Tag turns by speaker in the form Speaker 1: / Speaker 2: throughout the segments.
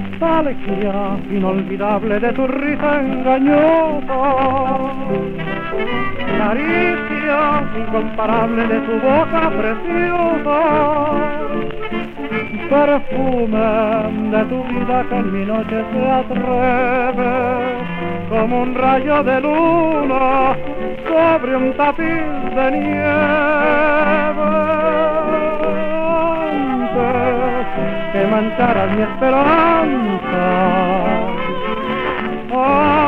Speaker 1: nostalgia inolvidable de tu risa engañosa. Caricia incomparable de tu boca preciosa. Perfume de tu vida que en mi noche se atreve como un rayo de luna sobre un tapiz de nieve que mancharas mi esperanza.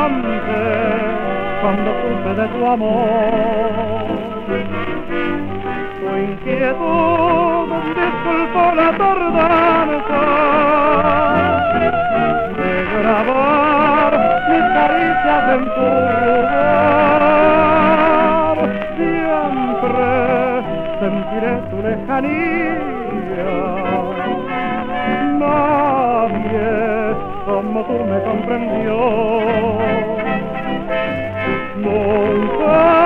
Speaker 1: Antes, cuando supe de tu amor, tu inquietud disculpó la tardanza de grabar mis caricias en tu lugar. Siempre sentiré tu lejanía como tú me comprendió. Nunca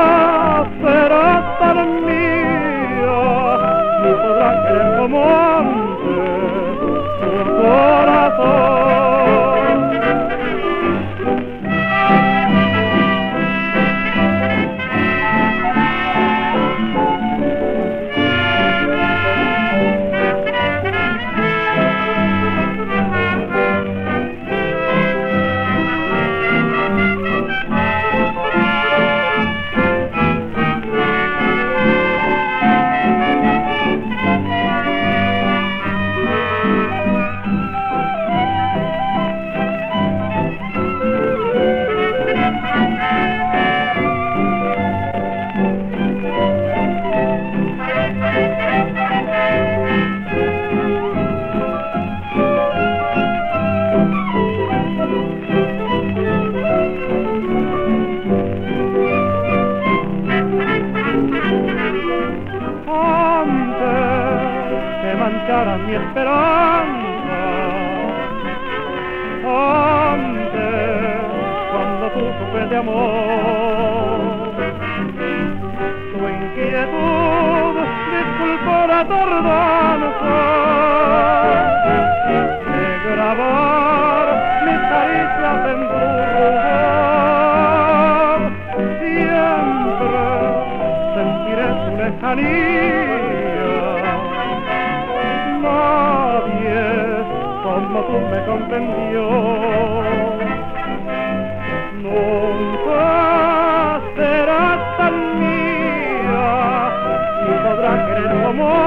Speaker 1: levantaran mi esperanza. Antes, cuando tú supe de amor, tu inquietud disculpó la tardanza de grabar mis caricias en tu lugar. Siempre sentiré tu lejanía. amor.